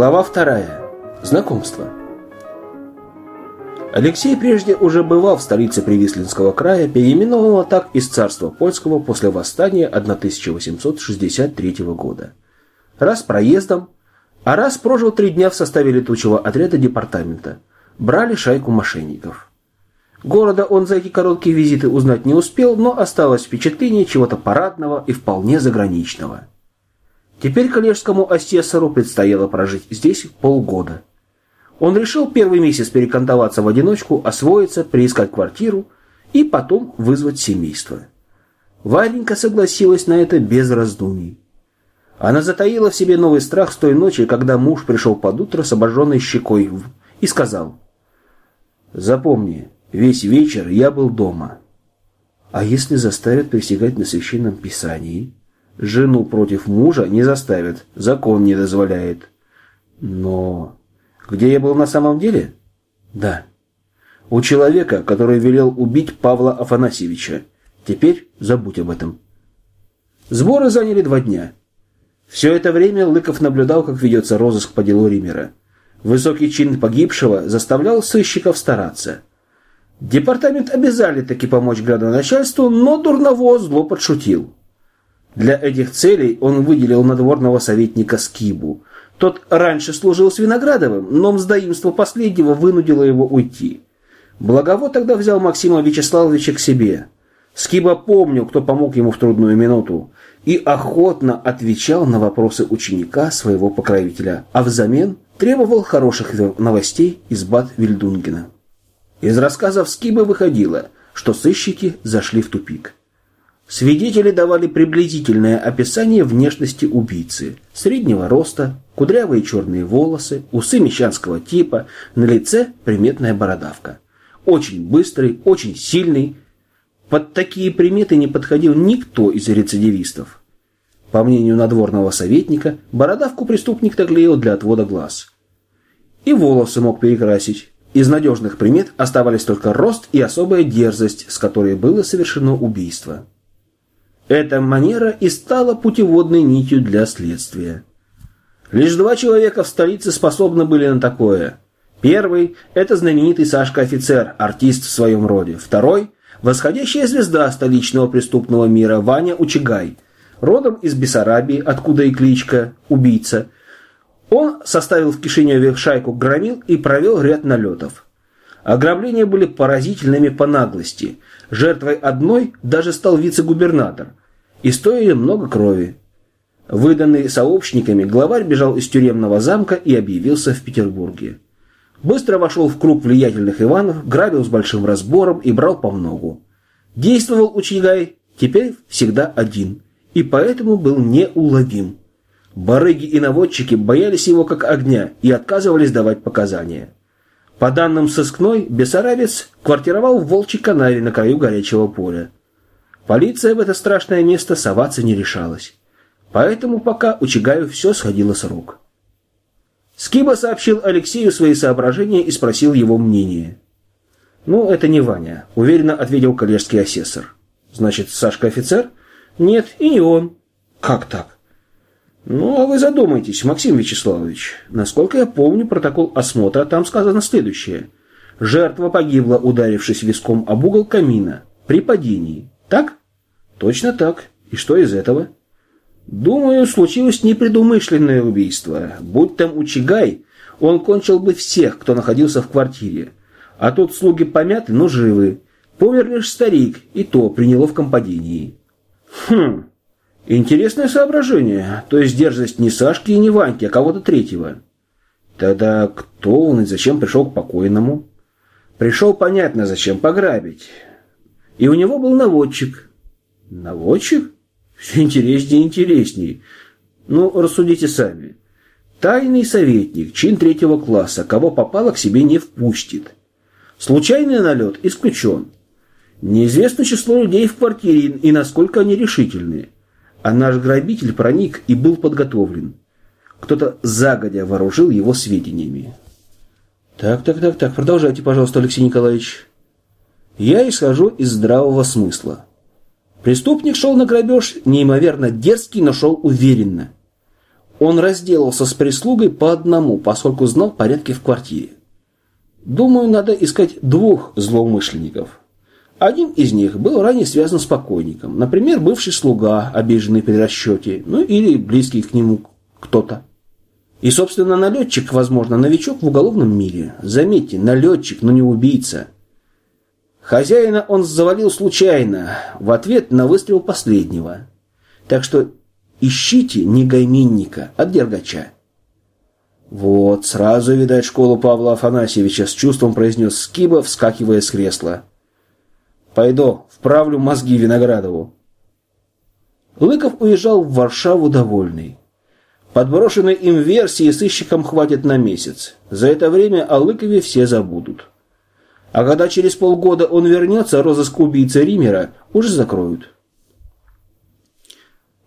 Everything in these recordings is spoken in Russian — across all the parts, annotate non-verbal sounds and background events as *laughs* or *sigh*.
Глава вторая. Знакомство. Алексей прежде уже бывал в столице Привислинского края, переименованного так из царства польского после восстания 1863 года. Раз проездом, а раз прожил три дня в составе летучего отряда департамента. Брали шайку мошенников. Города он за эти короткие визиты узнать не успел, но осталось впечатление чего-то парадного и вполне заграничного – Теперь коллежскому асессору предстояло прожить здесь полгода. Он решил первый месяц перекантоваться в одиночку, освоиться, приискать квартиру и потом вызвать семейство. Варенька согласилась на это без раздумий. Она затаила в себе новый страх с той ночи, когда муж пришел под утро с обожженной щекой и сказал «Запомни, весь вечер я был дома. А если заставят присягать на священном писании?» Жену против мужа не заставят, закон не дозволяет. Но где я был на самом деле? Да. У человека, который велел убить Павла Афанасьевича. Теперь забудь об этом. Сборы заняли два дня. Все это время Лыков наблюдал, как ведется розыск по делу Римера. Высокий чин погибшего заставлял сыщиков стараться. Департамент обязали таки помочь градоначальству, но Дурново зло подшутил. Для этих целей он выделил надворного советника Скибу. Тот раньше служил с Виноградовым, но мздоимство последнего вынудило его уйти. Благово тогда взял Максима Вячеславовича к себе. Скиба помнил, кто помог ему в трудную минуту, и охотно отвечал на вопросы ученика своего покровителя, а взамен требовал хороших новостей из Бад Вильдунгена. Из рассказов Скибы выходило, что сыщики зашли в тупик. Свидетели давали приблизительное описание внешности убийцы. Среднего роста, кудрявые черные волосы, усы мещанского типа, на лице приметная бородавка. Очень быстрый, очень сильный. Под такие приметы не подходил никто из рецидивистов. По мнению надворного советника, бородавку преступник доклеил для отвода глаз. И волосы мог перекрасить. Из надежных примет оставались только рост и особая дерзость, с которой было совершено убийство. Эта манера и стала путеводной нитью для следствия. Лишь два человека в столице способны были на такое. Первый – это знаменитый Сашка-офицер, артист в своем роде. Второй – восходящая звезда столичного преступного мира Ваня Учигай, родом из Бессарабии, откуда и кличка «Убийца». Он составил в Кишиневе шайку громил и провел ряд налетов. Ограбления были поразительными по наглости. Жертвой одной даже стал вице-губернатор и стоили много крови. Выданный сообщниками, главарь бежал из тюремного замка и объявился в Петербурге. Быстро вошел в круг влиятельных Иванов, грабил с большим разбором и брал по многу. Действовал Учигай теперь всегда один, и поэтому был неуловим. Барыги и наводчики боялись его как огня и отказывались давать показания. По данным сыскной, Бессарабец квартировал в Волчьей канаве на краю горячего поля. Полиция в это страшное место соваться не решалась. Поэтому пока у Чигаю все сходило с рук. Скиба сообщил Алексею свои соображения и спросил его мнение. «Ну, это не Ваня», — уверенно ответил коллежский асессор. «Значит, Сашка офицер?» «Нет, и не он». «Как так?» «Ну, а вы задумайтесь, Максим Вячеславович. Насколько я помню протокол осмотра, там сказано следующее. Жертва погибла, ударившись виском об угол камина при падении. Так?» Точно так. И что из этого? Думаю, случилось непредумышленное убийство. Будь там Учигай, он кончил бы всех, кто находился в квартире. А тут слуги помяты, но живы. Помер лишь старик, и то при неловком падении. Хм, интересное соображение. То есть дерзость не Сашки и не Ваньки, а кого-то третьего. Тогда кто он и зачем пришел к покойному? Пришел, понятно, зачем пограбить. И у него был наводчик. Наводчик? Все интереснее и интереснее. Ну, рассудите сами. Тайный советник, чин третьего класса, кого попало к себе не впустит. Случайный налет исключен. Неизвестно число людей в квартире и насколько они решительные. А наш грабитель проник и был подготовлен. Кто-то загодя вооружил его сведениями. Так, так, так, так, продолжайте, пожалуйста, Алексей Николаевич. Я исхожу из здравого смысла. Преступник шел на грабеж неимоверно дерзкий, но шел уверенно. Он разделался с прислугой по одному, поскольку знал порядки в квартире. Думаю, надо искать двух злоумышленников. Один из них был ранее связан с покойником. Например, бывший слуга, обиженный при расчете, ну или близкий к нему кто-то. И, собственно, налетчик, возможно, новичок в уголовном мире. Заметьте, налетчик, но не убийца. Хозяина он завалил случайно, в ответ на выстрел последнего. Так что ищите не гайменника, а дергача. Вот, сразу, видать, школу Павла Афанасьевича с чувством произнес Скиба, вскакивая с кресла. Пойду, вправлю мозги Виноградову. Лыков уезжал в Варшаву довольный. Подброшенной им версии сыщикам хватит на месяц. За это время о Лыкове все забудут. А когда через полгода он вернется, розыск убийцы Римера уже закроют.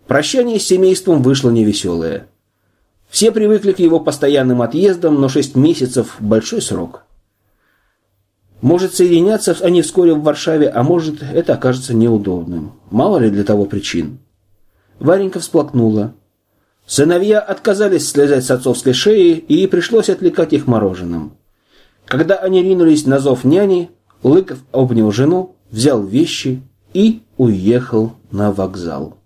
Прощание с семейством вышло невеселое. Все привыкли к его постоянным отъездам, но шесть месяцев – большой срок. Может, соединяться они вскоре в Варшаве, а может, это окажется неудобным. Мало ли для того причин. Варенька всплакнула. Сыновья отказались слезать с отцовской шеи, и пришлось отвлекать их мороженым. Когда они ринулись на зов няни, Лыков обнял жену, взял вещи и уехал на вокзал.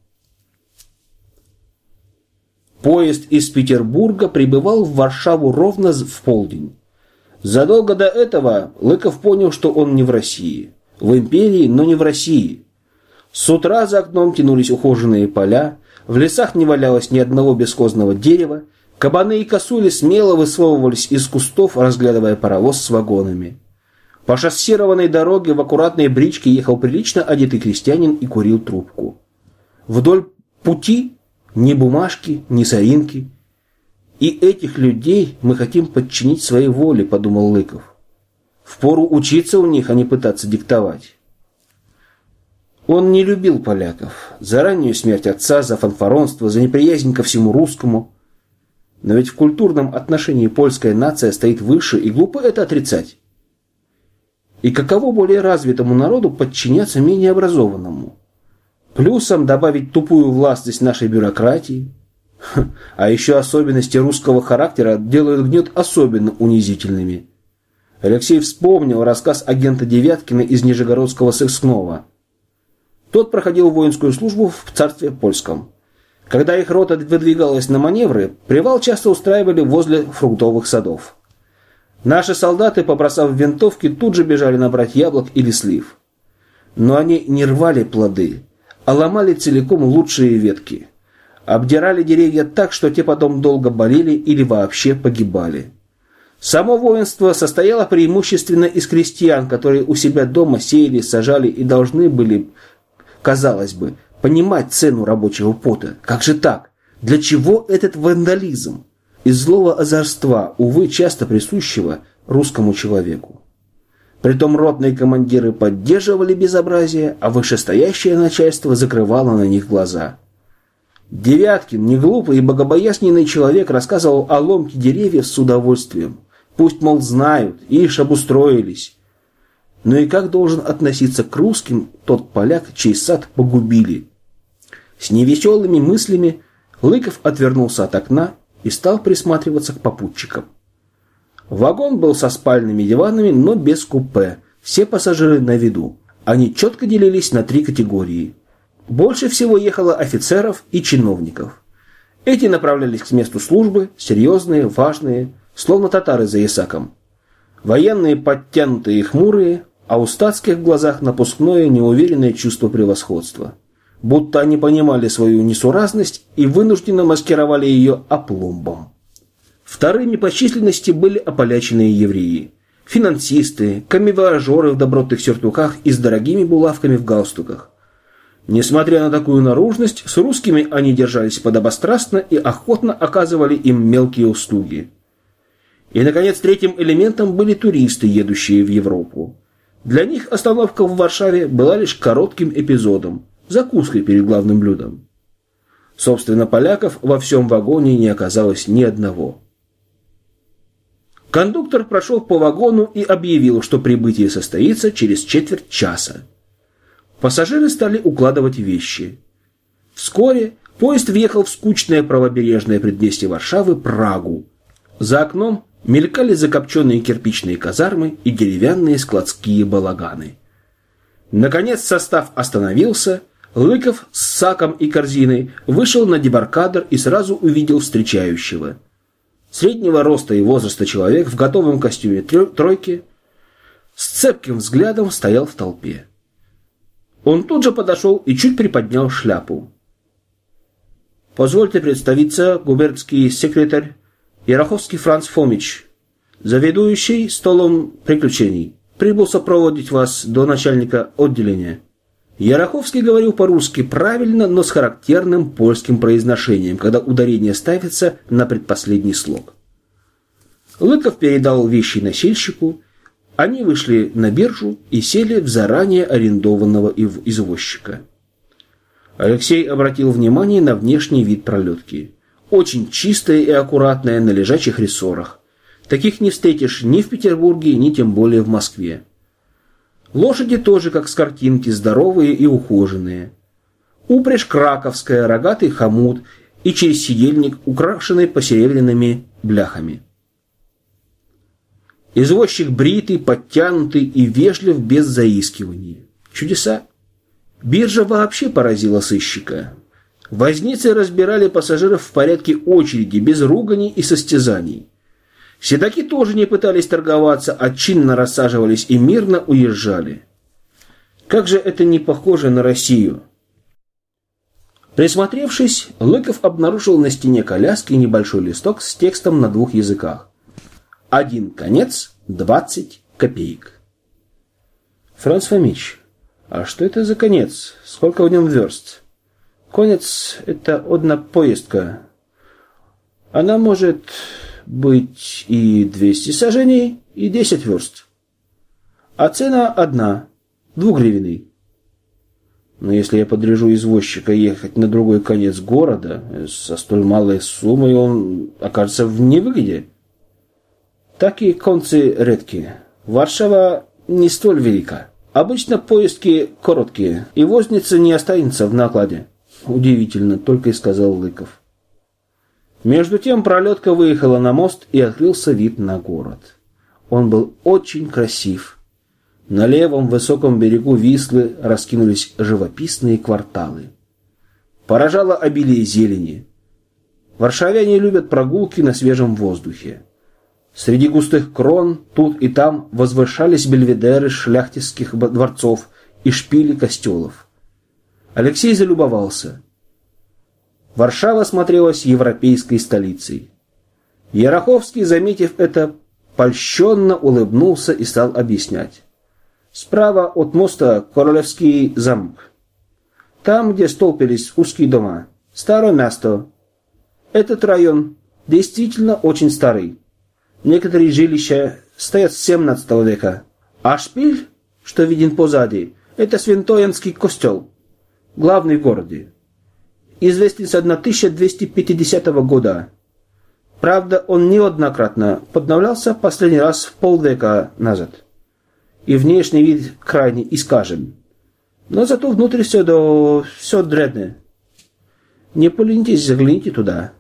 Поезд из Петербурга прибывал в Варшаву ровно в полдень. Задолго до этого Лыков понял, что он не в России. В империи, но не в России. С утра за окном тянулись ухоженные поля, в лесах не валялось ни одного бесхозного дерева, кабаны и косули смело высовывались из кустов, разглядывая паровоз с вагонами. По шоссированной дороге в аккуратной бричке ехал прилично одетый крестьянин и курил трубку. Вдоль пути ни бумажки, ни соринки. И этих людей мы хотим подчинить своей воле, подумал Лыков. Впору учиться у них, а не пытаться диктовать. Он не любил поляков. За раннюю смерть отца, за фанфаронство, за неприязнь ко всему русскому. Но ведь в культурном отношении польская нация стоит выше, и глупо это отрицать. И каково более развитому народу подчиняться менее образованному? Плюсом добавить тупую властность нашей бюрократии. А еще особенности русского характера делают гнет особенно унизительными. Алексей вспомнил рассказ агента Девяткина из Нижегородского сыскного – тот проходил воинскую службу в царстве польском. Когда их рота выдвигалась на маневры, привал часто устраивали возле фруктовых садов. Наши солдаты, побросав винтовки, тут же бежали набрать яблок или слив. Но они не рвали плоды, а ломали целиком лучшие ветки. Обдирали деревья так, что те потом долго болели или вообще погибали. Само воинство состояло преимущественно из крестьян, которые у себя дома сеяли, сажали и должны были казалось бы, понимать цену рабочего пота. Как же так? Для чего этот вандализм? Из злого озорства, увы, часто присущего русскому человеку. Притом ротные командиры поддерживали безобразие, а вышестоящее начальство закрывало на них глаза. Девяткин, неглупый и богобоязненный человек, рассказывал о ломке деревьев с удовольствием. Пусть, мол, знают, ишь обустроились. Но и как должен относиться к русским тот поляк, чей сад погубили? С невеселыми мыслями Лыков отвернулся от окна и стал присматриваться к попутчикам. Вагон был со спальными диванами, но без купе. Все пассажиры на виду. Они четко делились на три категории. Больше всего ехало офицеров и чиновников. Эти направлялись к месту службы, серьезные, важные, словно татары за Исаком. Военные подтянутые и хмурые, а у статских в глазах напускное неуверенное чувство превосходства. Будто они понимали свою несуразность и вынужденно маскировали ее опломбом. Вторыми по численности были ополяченные евреи. Финансисты, камевоажеры в добротных сюртуках и с дорогими булавками в галстуках. Несмотря на такую наружность, с русскими они держались подобострастно и охотно оказывали им мелкие услуги. И, наконец, третьим элементом были туристы, едущие в Европу. Для них остановка в Варшаве была лишь коротким эпизодом, закуской перед главным блюдом. Собственно, поляков во всем вагоне не оказалось ни одного. Кондуктор прошел по вагону и объявил, что прибытие состоится через четверть часа. Пассажиры стали укладывать вещи. Вскоре поезд въехал в скучное правобережное предместье Варшавы Прагу. За окном мелькали закопченные кирпичные казармы и деревянные складские балаганы. Наконец состав остановился, Лыков с саком и корзиной вышел на дебаркадер и сразу увидел встречающего. Среднего роста и возраста человек в готовом костюме тройки с цепким взглядом стоял в толпе. Он тут же подошел и чуть приподнял шляпу. «Позвольте представиться, губернский секретарь Яроховский Франц Фомич, заведующий столом приключений. Прибыл сопроводить вас до начальника отделения». Яроховский говорил по-русски правильно, но с характерным польским произношением, когда ударение ставится на предпоследний слог. Лыков передал вещи носильщику, они вышли на биржу и сели в заранее арендованного извозчика. Алексей обратил внимание на внешний вид пролетки. Очень чистая и аккуратная на лежачих рессорах. Таких не встретишь ни в Петербурге, ни тем более в Москве. Лошади тоже, как с картинки, здоровые и ухоженные. Упряжь краковская, рогатый хомут и через сидельник, украшенный посеребряными бляхами. Извозчик бритый, подтянутый и вежлив без заискивания. Чудеса. Биржа вообще поразила сыщика. Возницы разбирали пассажиров в порядке очереди, без руганий и состязаний. Седаки тоже не пытались торговаться, а чинно рассаживались и мирно уезжали. Как же это не похоже на Россию? Присмотревшись, Лыков обнаружил на стене коляски небольшой листок с текстом на двух языках. Один конец, двадцать копеек. Франц Фомич, а что это за конец? Сколько в нем верст? Конец – это одна поездка. Она может быть и двести сажений, и десять верст. А цена одна, двугривенный. Но если я подряжу извозчика ехать на другой конец города, со столь малой суммой он окажется в невыгоде. Такие концы редкие. Варшава не столь велика. Обычно поездки короткие, и возница не останется в накладе. Удивительно, только и сказал Лыков. Между тем пролетка выехала на мост и открылся вид на город. Он был очень красив. На левом высоком берегу Вислы раскинулись живописные кварталы. Поражало обилие зелени. Варшавяне любят прогулки на свежем воздухе. Среди густых крон тут и там возвышались бельведеры шляхтиских дворцов и шпили костелов. Алексей залюбовался. Варшава смотрелась европейской столицей. Яроховский, заметив это, польщенно улыбнулся и стал объяснять. Справа от моста Королевский замок. Там, где столпились узкие дома. Старое место. Этот район действительно очень старый. Некоторые жилища стоят с 17 века. А шпиль, что виден позади, это Свинтоемский костел, главный в городе. Известен с 1250 года. Правда, он неоднократно подновлялся последний раз в полвека назад. И внешний вид крайне искажен. Но зато внутри все, до... все древнее. Не поленитесь, загляните туда.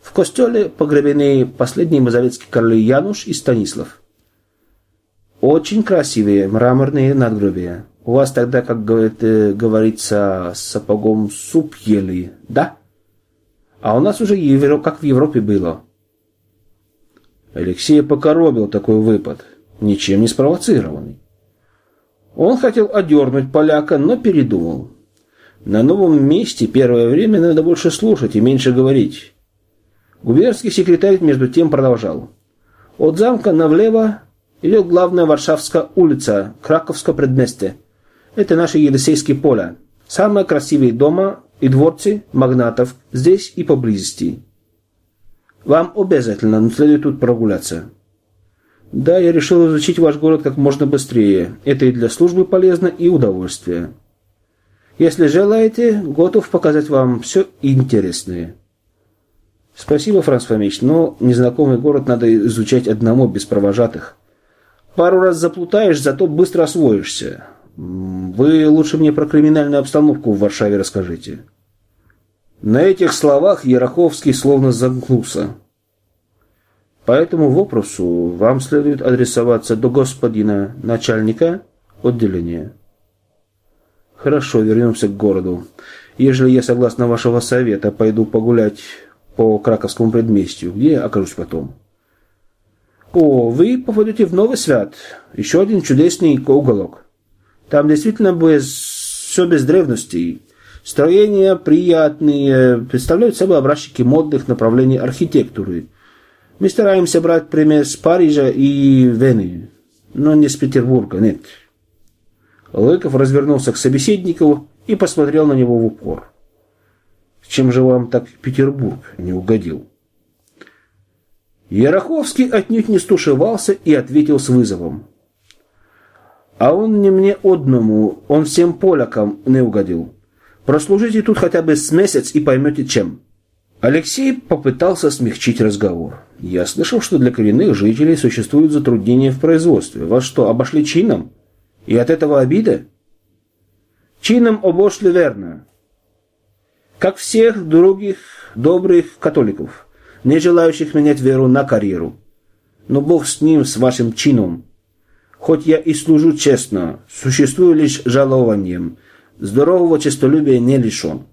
В костеле погребены последние мазовецкие короли Януш и Станислав. Очень красивые мраморные надгробия. У вас тогда, как говорит, э, говорится, с сапогом суп ели, да? А у нас уже евро, как в Европе было. Алексея покоробил такой выпад. ничем не спровоцированный. Он хотел одернуть поляка, но передумал. На новом месте первое время надо больше слушать и меньше говорить. Губернский секретарь между тем продолжал. От замка навлево идет главная Варшавская улица, Краковское предместье. Это наши Елисейские поля. Самые красивые дома и дворцы магнатов здесь и поблизости. Вам обязательно следует тут прогуляться. Да, я решил изучить ваш город как можно быстрее. Это и для службы полезно, и удовольствие. Если желаете, готов показать вам все интересное. Спасибо, Франц Фомич, но незнакомый город надо изучать одному, без провожатых. Пару раз заплутаешь, зато быстро освоишься. Вы лучше мне про криминальную обстановку в Варшаве расскажите. На этих словах Яроховский словно замкнулся. По этому вопросу вам следует адресоваться до господина начальника отделения. Хорошо, вернемся к городу. Ежели я, согласно вашего совета, пойду погулять по Краковскому предместью, где я окажусь потом? О, вы попадете в Новый Свят, еще один чудесный уголок. Там действительно без, все без древностей. Строения приятные, представляют собой образчики модных направлений архитектуры. Мы стараемся брать пример с Парижа и Вены, но не с Петербурга, нет. Лыков развернулся к собеседнику и посмотрел на него в упор. Чем же вам так Петербург не угодил? Яроховский отнюдь не стушевался и ответил с вызовом. А он не мне одному, он всем полякам не угодил. Прослужите тут хотя бы с месяц и поймете чем. Алексей попытался смягчить разговор. Я слышал, что для коренных жителей существуют затруднения в производстве. Вас что, обошли чином? И от этого обида? Чином обошли верно. Как всех других добрых католиков, не желающих менять веру на карьеру. Но Бог с ним, с вашим чином. Хоть я и служу честно, существую лишь жалованием, здорового честолюбия не лишен.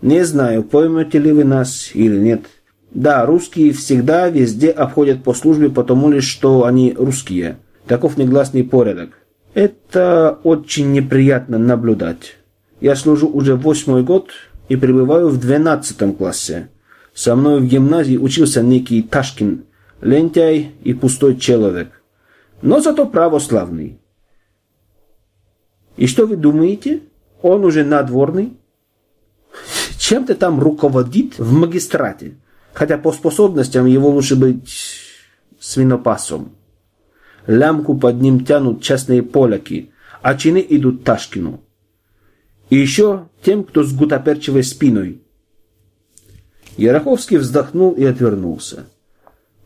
Не знаю, поймете ли вы нас или нет. Да, русские всегда везде обходят по службе, потому лишь что они русские. Таков негласный порядок. Это очень неприятно наблюдать. Я служу уже восьмой год и пребываю в двенадцатом классе. Со мной в гимназии учился некий Ташкин, лентяй и пустой человек. Но зато православный. И что вы думаете? Он уже надворный? Чем-то там руководит в магистрате. Хотя по способностям его лучше быть свинопасом. Лямку под ним тянут частные поляки, а чины идут Ташкину. И еще тем, кто с гутоперчивой спиной. Яроховский вздохнул и отвернулся.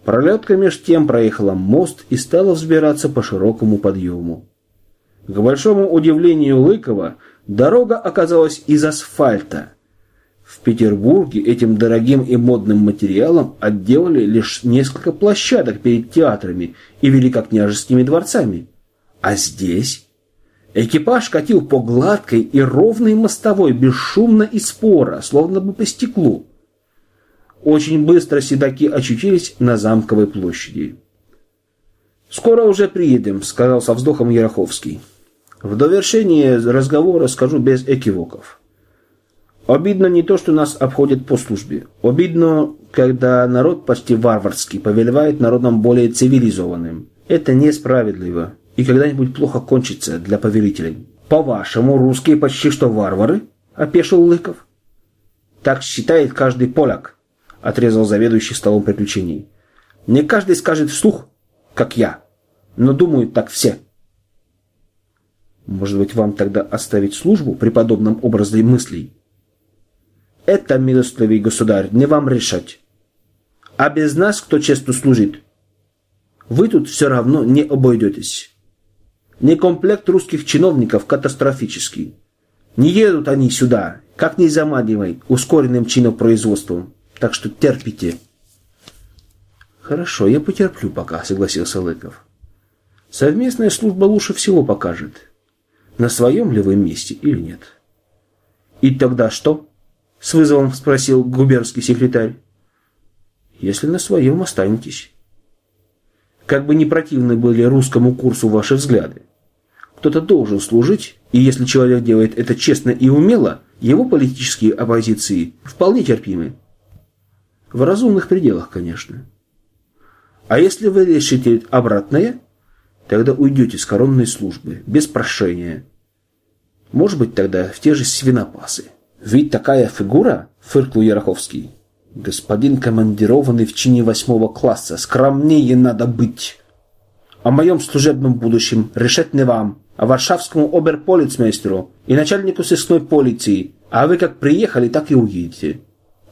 Пролетка меж тем проехала мост и стала взбираться по широкому подъему. К большому удивлению Лыкова, дорога оказалась из асфальта. В Петербурге этим дорогим и модным материалом отделали лишь несколько площадок перед театрами и великокняжескими дворцами. А здесь экипаж катил по гладкой и ровной мостовой, бесшумно и споро, словно бы по стеклу. Очень быстро седаки очутились на замковой площади. «Скоро уже приедем», — сказал со вздохом Яроховский. В довершение разговора скажу без экивоков. Обидно не то, что нас обходят по службе. Обидно, когда народ почти варварский повелевает народом более цивилизованным. Это несправедливо и когда-нибудь плохо кончится для повелителей. По-вашему, русские почти что варвары? Опешил Лыков. Так считает каждый поляк, отрезал заведующий столом приключений. Не каждый скажет вслух, как я, но думают так все. Может быть, вам тогда оставить службу при подобном образе мыслей? Это, милостливый государь, не вам решать. А без нас кто честно служит? Вы тут все равно не обойдетесь. Не комплект русских чиновников катастрофический. Не едут они сюда, как не заманивай, ускоренным чинопроизводством. Так что терпите. Хорошо, я потерплю пока, согласился Лыков. Совместная служба лучше всего покажет на своем ли вы месте или нет. «И тогда что?» – с вызовом спросил губернский секретарь. «Если на своем останетесь». как бы не противны были русскому курсу ваши взгляды. Кто-то должен служить, и если человек делает это честно и умело, его политические оппозиции вполне терпимы. В разумных пределах, конечно. А если вы решите обратное, тогда уйдете с коронной службы, без прошения. Может быть, тогда в те же свинопасы. Ведь такая фигура, фыркнул Яроховский. Господин командированный в чине восьмого класса, скромнее надо быть. О моем служебном будущем решать не вам, а варшавскому оберполицмейстеру и начальнику сыскной полиции, а вы как приехали, так и уедете.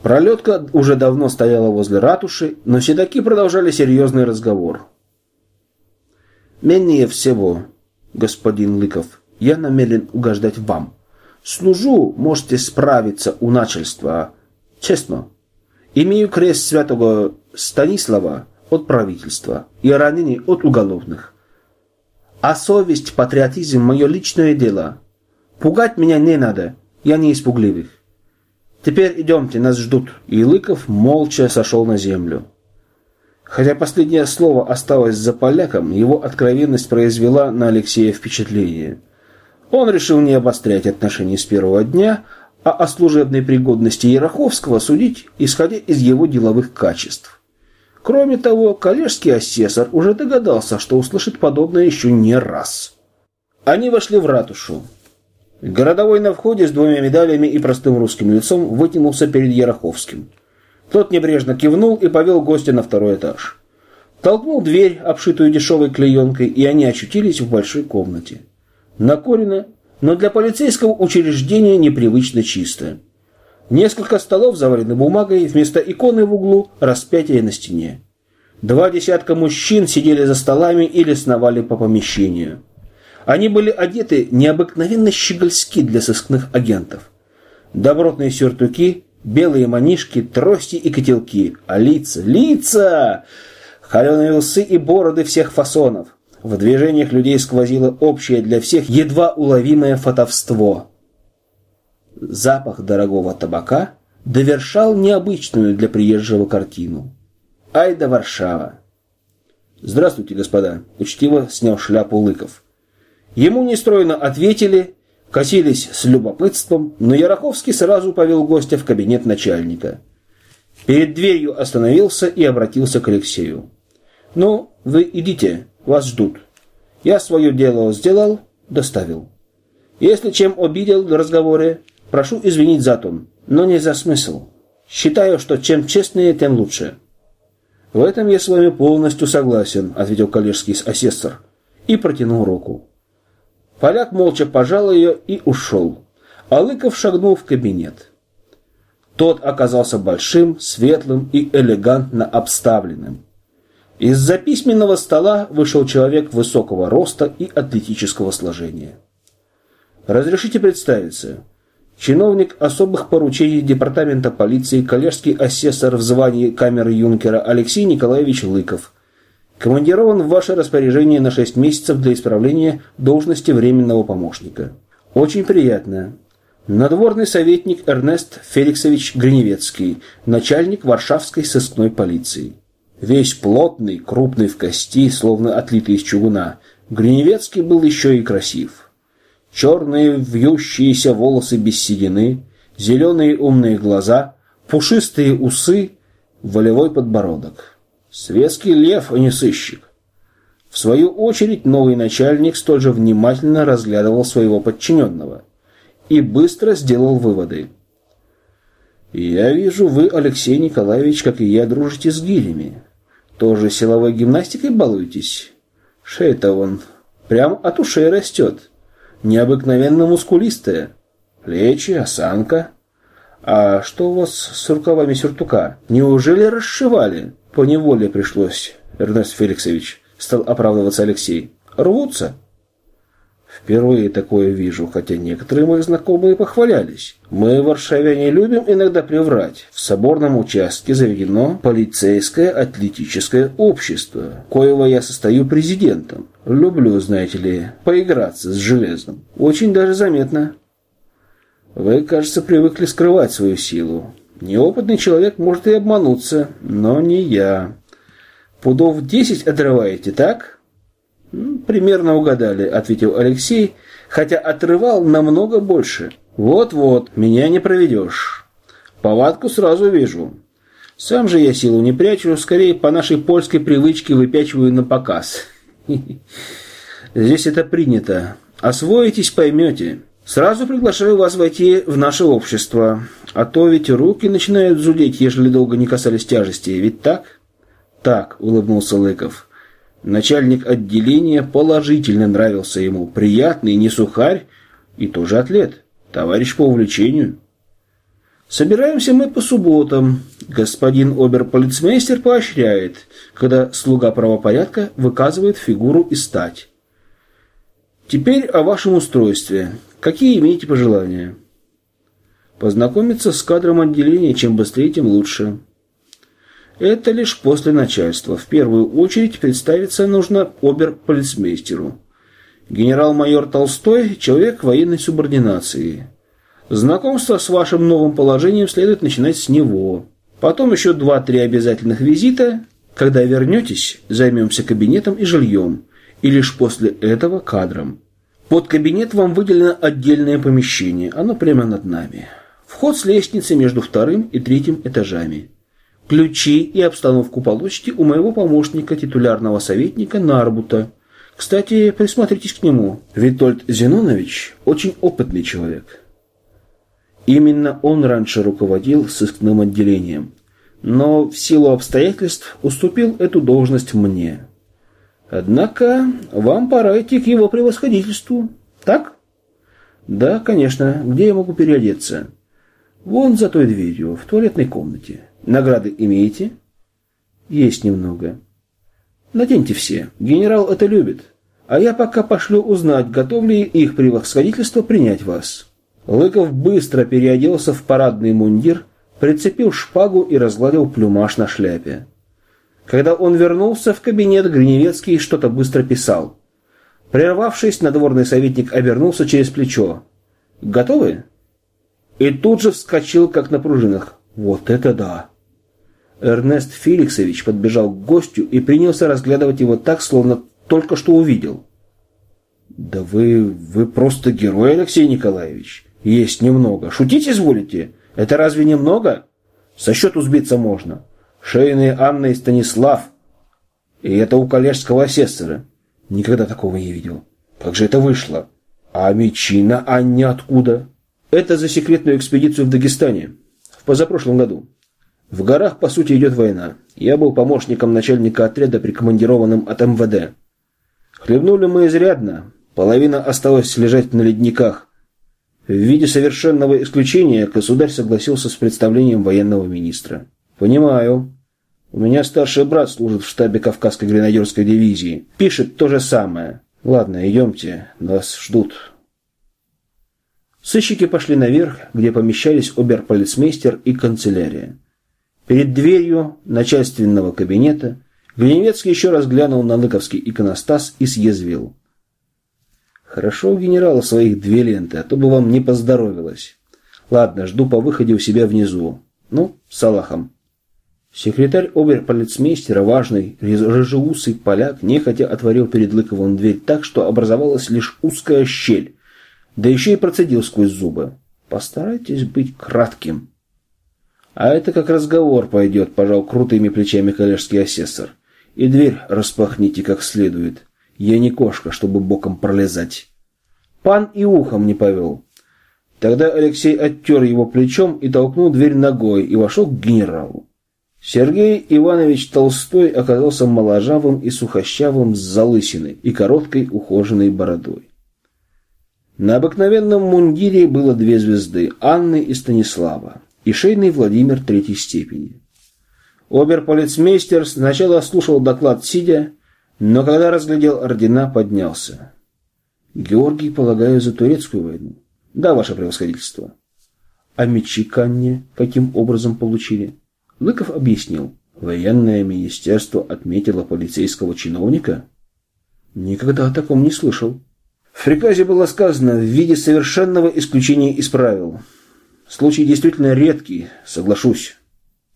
Пролетка уже давно стояла возле ратуши, но седаки продолжали серьезный разговор. «Менее всего, господин Лыков, я намерен угождать вам. Служу, можете справиться у начальства. Честно. Имею крест святого Станислава от правительства и ранений от уголовных. А совесть, патриотизм – мое личное дело. Пугать меня не надо, я не испугливых. Теперь идемте, нас ждут. И Лыков молча сошел на землю. Хотя последнее слово осталось за поляком, его откровенность произвела на Алексея впечатление. Он решил не обострять отношения с первого дня, а о служебной пригодности Яроховского судить, исходя из его деловых качеств. Кроме того, коллежский асессор уже догадался, что услышит подобное еще не раз. Они вошли в ратушу. Городовой на входе с двумя медалями и простым русским лицом вытянулся перед Яроховским. Тот небрежно кивнул и повел гостя на второй этаж. Толкнул дверь, обшитую дешевой клеенкой, и они очутились в большой комнате. Накорено, но для полицейского учреждения непривычно чисто. Несколько столов завалены бумагой, вместо иконы в углу распятие на стене. Два десятка мужчин сидели за столами или сновали по помещению. Они были одеты необыкновенно щегольски для сыскных агентов. Добротные сюртуки, белые манишки, трости и котелки. А лица, лица! Холеные усы и бороды всех фасонов. В движениях людей сквозило общее для всех едва уловимое фотовство. Запах дорогого табака довершал необычную для приезжего картину. Ай да Варшава! «Здравствуйте, господа!» – учтиво снял шляпу Лыков. Ему нестройно ответили, косились с любопытством, но Яроховский сразу повел гостя в кабинет начальника. Перед дверью остановился и обратился к Алексею. «Ну, вы идите, вас ждут. Я свое дело сделал, доставил. Если чем обидел в разговоре, прошу извинить за тон, но не за смысл. Считаю, что чем честнее, тем лучше». «В этом я с вами полностью согласен», — ответил коллежский асессор и протянул руку. Поляк молча пожал ее и ушел. А Лыков шагнул в кабинет. Тот оказался большим, светлым и элегантно обставленным. Из-за письменного стола вышел человек высокого роста и атлетического сложения. «Разрешите представиться?» Чиновник особых поручений Департамента полиции, коллежский асессор в звании камеры юнкера Алексей Николаевич Лыков – Командирован в ваше распоряжение на 6 месяцев для исправления должности временного помощника. Очень приятно. Надворный советник Эрнест Феликсович Гриневецкий, начальник Варшавской сыскной полиции. Весь плотный, крупный в кости, словно отлитый из чугуна, Гриневецкий был еще и красив. Черные вьющиеся волосы без седины, зеленые умные глаза, пушистые усы, волевой подбородок. Светский лев, а не сыщик. В свою очередь, новый начальник столь же внимательно разглядывал своего подчиненного и быстро сделал выводы. «Я вижу, вы, Алексей Николаевич, как и я, дружите с гилями. Тоже силовой гимнастикой балуетесь? Шея-то вон прям от ушей растет. Необыкновенно мускулистая. Плечи, осанка. А что у вас с рукавами сюртука? Неужели расшивали?» По неволе пришлось, Эрнест Феликсович, стал оправдываться Алексей. Рвутся? Впервые такое вижу, хотя некоторые мои знакомые похвалялись. Мы, варшавяне, любим иногда приврать. В соборном участке заведено полицейское атлетическое общество, коего я состою президентом. Люблю, знаете ли, поиграться с железом. Очень даже заметно. Вы, кажется, привыкли скрывать свою силу. Неопытный человек может и обмануться, но не я. Пудов десять отрываете, так? Примерно угадали, ответил Алексей, хотя отрывал намного больше. Вот-вот, меня не проведешь. Повадку сразу вижу. Сам же я силу не прячу, скорее по нашей польской привычке выпячиваю на показ. *laughs* Здесь это принято. Освоитесь, поймете. Сразу приглашаю вас войти в наше общество. А то ведь руки начинают зудеть, ежели долго не касались тяжести. Ведь так? Так, улыбнулся Лыков. Начальник отделения положительно нравился ему. Приятный, не сухарь и тоже атлет. Товарищ по увлечению. Собираемся мы по субботам. Господин оберполицмейстер поощряет, когда слуга правопорядка выказывает фигуру и стать. Теперь о вашем устройстве. Какие имеете пожелания? Познакомиться с кадром отделения, чем быстрее, тем лучше. Это лишь после начальства. В первую очередь представиться нужно оберполицмейстеру. Генерал-майор Толстой – человек военной субординации. Знакомство с вашим новым положением следует начинать с него. Потом еще два-три обязательных визита. Когда вернетесь, займемся кабинетом и жильем. И лишь после этого кадром. Под кабинет вам выделено отдельное помещение. Оно прямо над нами. Вход с лестницы между вторым и третьим этажами. Ключи и обстановку получите у моего помощника, титулярного советника Нарбута. Кстати, присмотритесь к нему. Витольд Зенонович очень опытный человек. Именно он раньше руководил сыскным отделением, но в силу обстоятельств уступил эту должность мне. Однако вам пора идти к его превосходительству, так? Да, конечно. Где я могу переодеться? Вон за той дверью, в туалетной комнате. Награды имеете? Есть немного. Наденьте все. Генерал это любит. А я пока пошлю узнать, готов ли их превосходительство принять вас. Лыков быстро переоделся в парадный мундир, прицепил шпагу и разгладил плюмаж на шляпе. Когда он вернулся в кабинет, Гриневецкий что-то быстро писал. Прервавшись, надворный советник обернулся через плечо. «Готовы?» И тут же вскочил, как на пружинах. «Вот это да!» Эрнест Феликсович подбежал к гостю и принялся разглядывать его так, словно только что увидел. «Да вы... вы просто герой, Алексей Николаевич!» Есть немного. Шутить изволите? Это разве немного? Со счету сбиться можно. Шейные Анна и Станислав. И это у коллежского асессора. Никогда такого не видел. Как же это вышло? А мечи на Анне откуда? Это за секретную экспедицию в Дагестане. В позапрошлом году. В горах, по сути, идет война. Я был помощником начальника отряда, прикомандированным от МВД. Хлебнули мы изрядно. Половина осталась лежать на ледниках. В виде совершенного исключения государь согласился с представлением военного министра. «Понимаю. У меня старший брат служит в штабе Кавказской гренадерской дивизии. Пишет то же самое. Ладно, идемте. Нас ждут». Сыщики пошли наверх, где помещались оберполицмейстер и канцелярия. Перед дверью начальственного кабинета Гриневецкий еще раз глянул на лыковский иконостас и съязвил. Хорошо у генерала своих две ленты, а то бы вам не поздоровилось. Ладно, жду по выходе у себя внизу. Ну, с Аллахом. Секретарь оберполицмейстера, важный, рыжеусый поляк, нехотя отворил перед Лыковым дверь так, что образовалась лишь узкая щель, да еще и процедил сквозь зубы. Постарайтесь быть кратким. А это как разговор пойдет, пожал крутыми плечами коллежский асессор. И дверь распахните как следует. Я не кошка, чтобы боком пролезать. Пан и ухом не повел. Тогда Алексей оттер его плечом и толкнул дверь ногой и вошел к генералу. Сергей Иванович Толстой оказался моложавым и сухощавым с залысиной и короткой ухоженной бородой. На обыкновенном мундире было две звезды – Анны и Станислава, и шейный Владимир третьей степени. Оберполицмейстер сначала слушал доклад сидя, но когда разглядел ордена, поднялся. Георгий, полагаю, за турецкую войну. Да, ваше превосходительство. А мечи Канне каким образом получили? Лыков объяснил. Военное министерство отметило полицейского чиновника? Никогда о таком не слышал. В приказе было сказано в виде совершенного исключения из правил. Случай действительно редкий, соглашусь.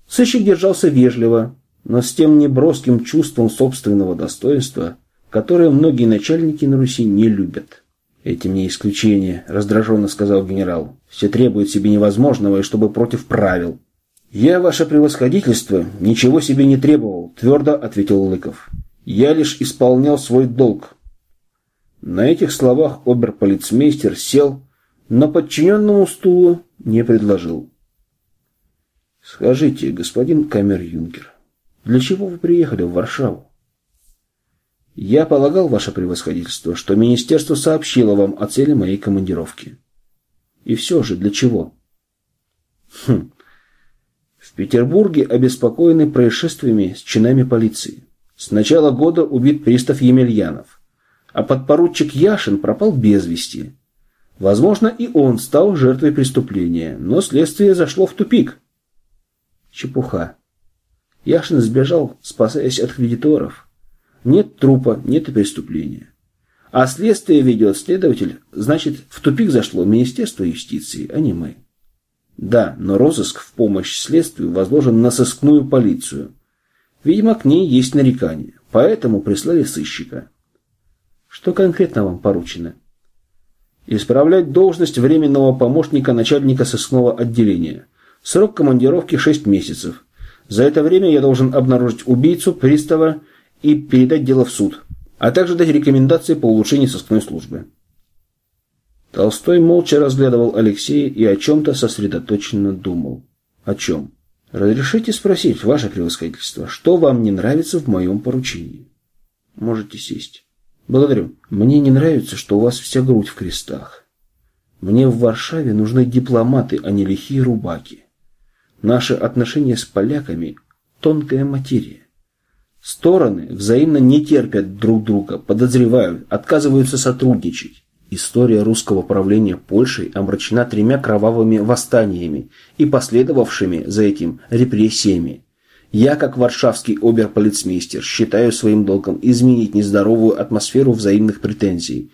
Сыщик держался вежливо, но с тем неброским чувством собственного достоинства, которое многие начальники на Руси не любят. «Этим не исключение», – раздраженно сказал генерал. «Все требуют себе невозможного и чтобы против правил». «Я, ваше превосходительство, ничего себе не требовал», – твердо ответил Лыков. «Я лишь исполнял свой долг». На этих словах оберполицмейстер сел, но подчиненному стулу не предложил. «Скажите, господин камер-юнкер, для чего вы приехали в Варшаву?» «Я полагал, ваше превосходительство, что министерство сообщило вам о цели моей командировки. И все же, для чего?» «Хм, Петербурге обеспокоены происшествиями с чинами полиции. С начала года убит пристав Емельянов, а подпоручик Яшин пропал без вести. Возможно, и он стал жертвой преступления, но следствие зашло в тупик. Чепуха. Яшин сбежал, спасаясь от кредиторов. Нет трупа, нет и преступления. А следствие ведет следователь, значит, в тупик зашло Министерство юстиции, а не мы. Да, но розыск в помощь следствию возложен на сыскную полицию. Видимо, к ней есть нарекания, поэтому прислали сыщика. Что конкретно вам поручено? Исправлять должность временного помощника начальника сыскного отделения. Срок командировки 6 месяцев. За это время я должен обнаружить убийцу, пристава и передать дело в суд, а также дать рекомендации по улучшению сыскной службы. Толстой молча разглядывал Алексея и о чем-то сосредоточенно думал. О чем? Разрешите спросить, ваше превосходительство, что вам не нравится в моем поручении? Можете сесть. Благодарю. Мне не нравится, что у вас вся грудь в крестах. Мне в Варшаве нужны дипломаты, а не лихие рубаки. Наши отношения с поляками – тонкая материя. Стороны взаимно не терпят друг друга, подозревают, отказываются сотрудничать. История русского правления Польшей омрачена тремя кровавыми восстаниями и последовавшими за этим репрессиями. Я, как варшавский оберполицмейстер, считаю своим долгом изменить нездоровую атмосферу взаимных претензий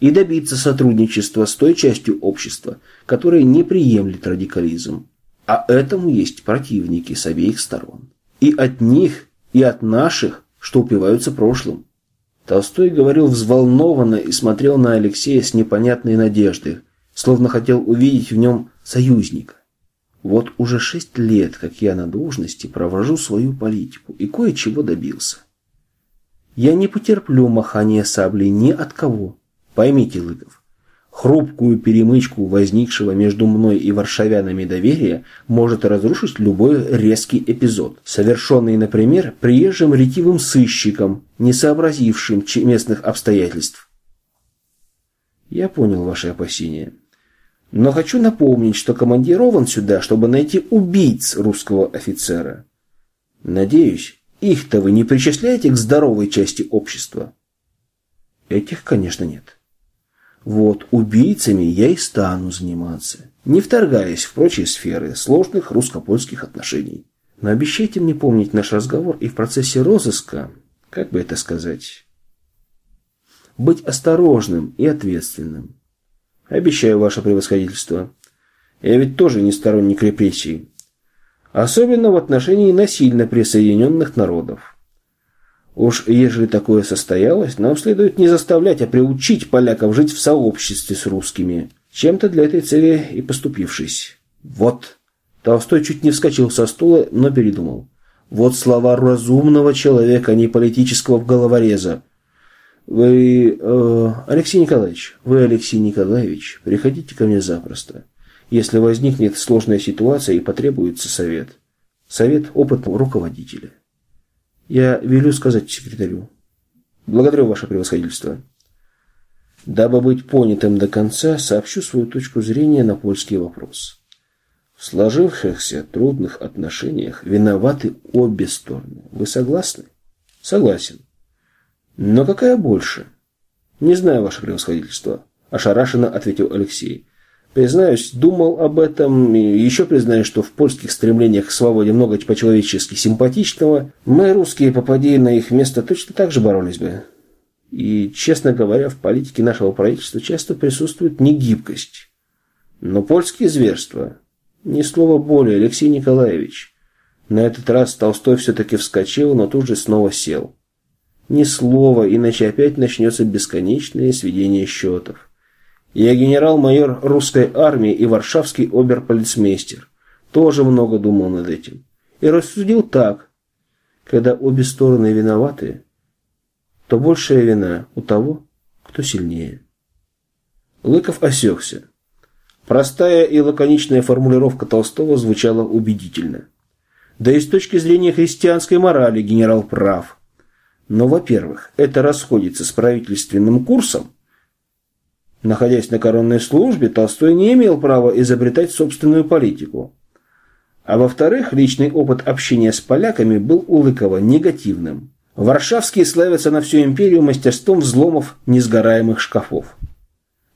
и добиться сотрудничества с той частью общества, которая не приемлет радикализм. А этому есть противники с обеих сторон. И от них, и от наших, что упиваются прошлым. Толстой говорил взволнованно и смотрел на Алексея с непонятной надеждой, словно хотел увидеть в нем союзника. Вот уже шесть лет, как я на должности, провожу свою политику и кое-чего добился. Я не потерплю махания саблей ни от кого. Поймите, Лыков, Хрупкую перемычку возникшего между мной и варшавянами доверия может разрушить любой резкий эпизод, совершенный, например, приезжим ретивым сыщиком, не сообразившим местных обстоятельств. Я понял ваши опасения. Но хочу напомнить, что командирован сюда, чтобы найти убийц русского офицера. Надеюсь, их-то вы не причисляете к здоровой части общества? Этих, конечно, нет. Вот убийцами я и стану заниматься, не вторгаясь в прочие сферы сложных русско-польских отношений. Но обещайте мне помнить наш разговор и в процессе розыска, как бы это сказать, быть осторожным и ответственным. Обещаю, ваше превосходительство. Я ведь тоже не сторонник репрессий. Особенно в отношении насильно присоединенных народов. Уж ежели такое состоялось, нам следует не заставлять, а приучить поляков жить в сообществе с русскими, чем-то для этой цели и поступившись. Вот. Толстой чуть не вскочил со стула, но передумал. Вот слова разумного человека, а не политического головореза. Вы, э, Алексей Николаевич, вы, Алексей Николаевич, приходите ко мне запросто. Если возникнет сложная ситуация и потребуется совет. Совет опытного руководителя. Я велю сказать секретарю. Благодарю, ваше превосходительство. Дабы быть понятым до конца, сообщу свою точку зрения на польский вопрос. В сложившихся трудных отношениях виноваты обе стороны. Вы согласны? Согласен. Но какая больше? Не знаю, ваше превосходительство, ошарашенно ответил Алексей. Признаюсь, думал об этом, и еще признаюсь, что в польских стремлениях к свободе много по-человечески симпатичного. Мы, русские, попади на их место, точно так же боролись бы. И, честно говоря, в политике нашего правительства часто присутствует негибкость. Но польские зверства, ни слова более, Алексей Николаевич. На этот раз Толстой все-таки вскочил, но тут же снова сел. Ни слова, иначе опять начнется бесконечное сведение счетов. Я генерал-майор русской армии и варшавский оберполицмейстер. Тоже много думал над этим. И рассудил так. Когда обе стороны виноваты, то большая вина у того, кто сильнее. Лыков осекся. Простая и лаконичная формулировка Толстого звучала убедительно. Да и с точки зрения христианской морали генерал прав. Но, во-первых, это расходится с правительственным курсом. Находясь на коронной службе, Толстой не имел права изобретать собственную политику. А во-вторых, личный опыт общения с поляками был у Лыкова негативным. Варшавские славятся на всю империю мастерством взломов несгораемых шкафов.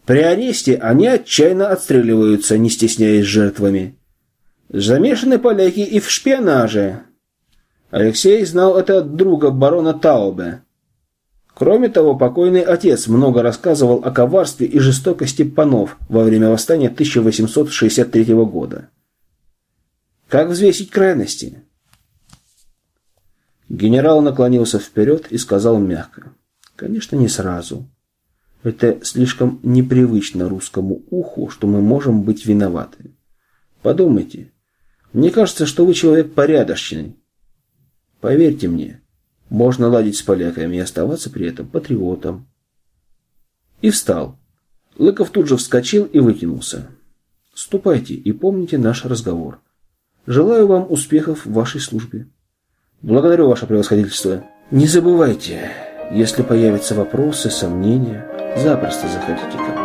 При аресте они отчаянно отстреливаются, не стесняясь жертвами. Замешаны поляки и в шпионаже. Алексей знал это от друга барона Таубе. Кроме того, покойный отец много рассказывал о коварстве и жестокости панов во время восстания 1863 года. Как взвесить крайности? Генерал наклонился вперед и сказал мягко. Конечно, не сразу. Это слишком непривычно русскому уху, что мы можем быть виноваты. Подумайте. Мне кажется, что вы человек порядочный. Поверьте мне, можно ладить с поляками и оставаться при этом патриотом. И встал. Лыков тут же вскочил и вытянулся. Ступайте и помните наш разговор. Желаю вам успехов в вашей службе. Благодарю, ваше превосходительство. Не забывайте, если появятся вопросы, сомнения, запросто заходите ко мне.